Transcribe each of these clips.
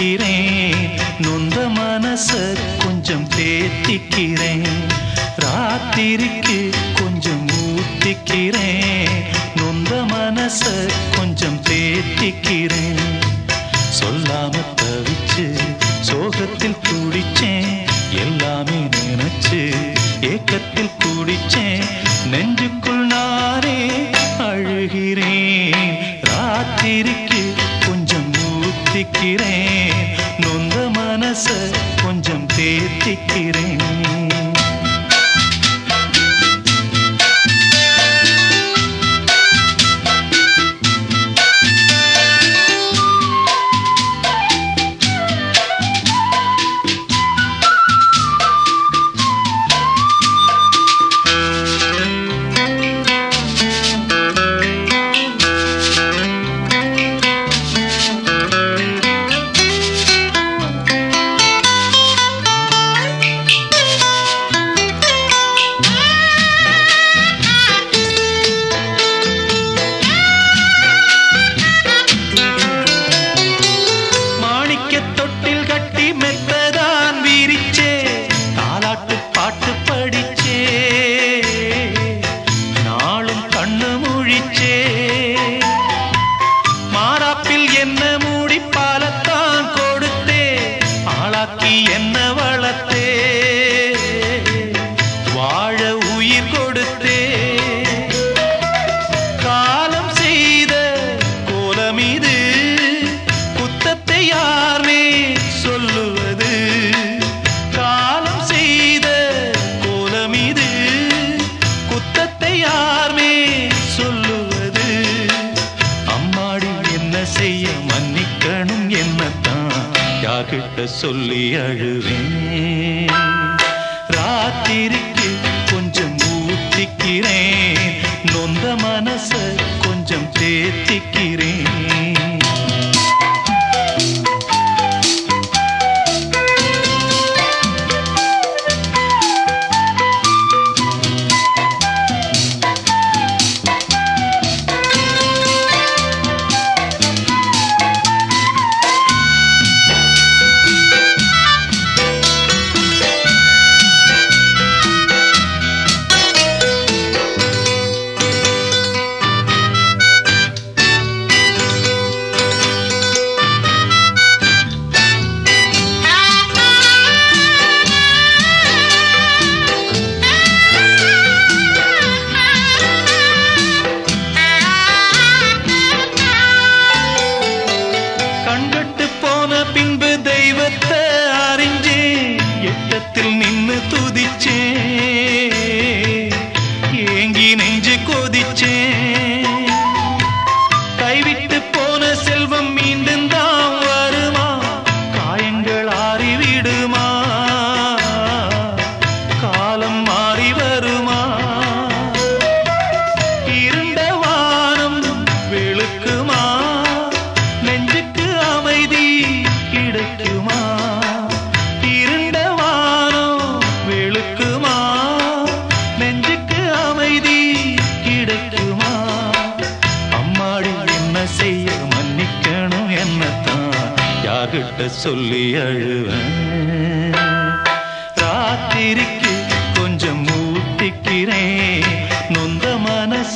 தேய்க்கிறேன் நொந்த மனச கொஞ்சம் தேத்திக்கிறேன். ராத்திரிக்கு கொஞ்சம் ஊத்திக்கிறேன் நொந்த மனச கொஞ்சம் தேத்திக்கிறேன். சொல்லாம தவிச்சு சோகத்தில் துடிச்சேன் எல்லாமே நினைச்சு ஏக்கத்தில் குடிச்சேன். நெஞ்சுக்குள் நாரே அழுகிறேன். ராத்திரிக்கு தேத்திக்கிறேன் நொந்த மனச கொஞ்சம் தேத்திக்கிறேன் பாட்டு செய்ய மன்னிக்கணும் என்னத்தான்? யார்கிட்ட சொல்லி அழுவேன்? ராத்திரிக்கு கொஞ்சம் ஊத்திக்கிறேன் நொந்த மனச கொஞ்சம் தேத்திக்கிறேன். தெய்வத்தை பாட்ட சொல்லி அழுவேன். ராத்திரிக்கு கொஞ்சம் ஊத்திக்கிறேன் நொந்த மனச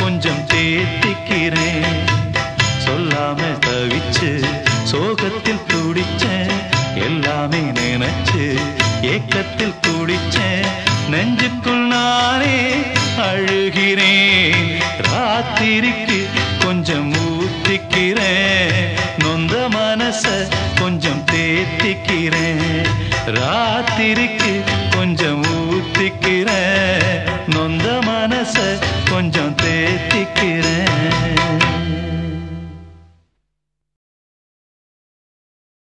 கொஞ்சம் தேத்திக்கிறேன். சொல்லாம தவிச்சு சோகத்தில் துடிச்சேன். எல்லாமே நினைச்சு ஏக்கத்தில் துடிச்சேன் நெஞ்சுக்குள் நானே அழுகிறேன். ராத்திரிக்கு கொஞ்சம் ஊத்திக்கிறேன் நொந்த மனச ஏத்திக்கிறேன். ராத்திரிக்கு கொஞ்சம் ஊத்திக்கிறேன். நொந்த மனசை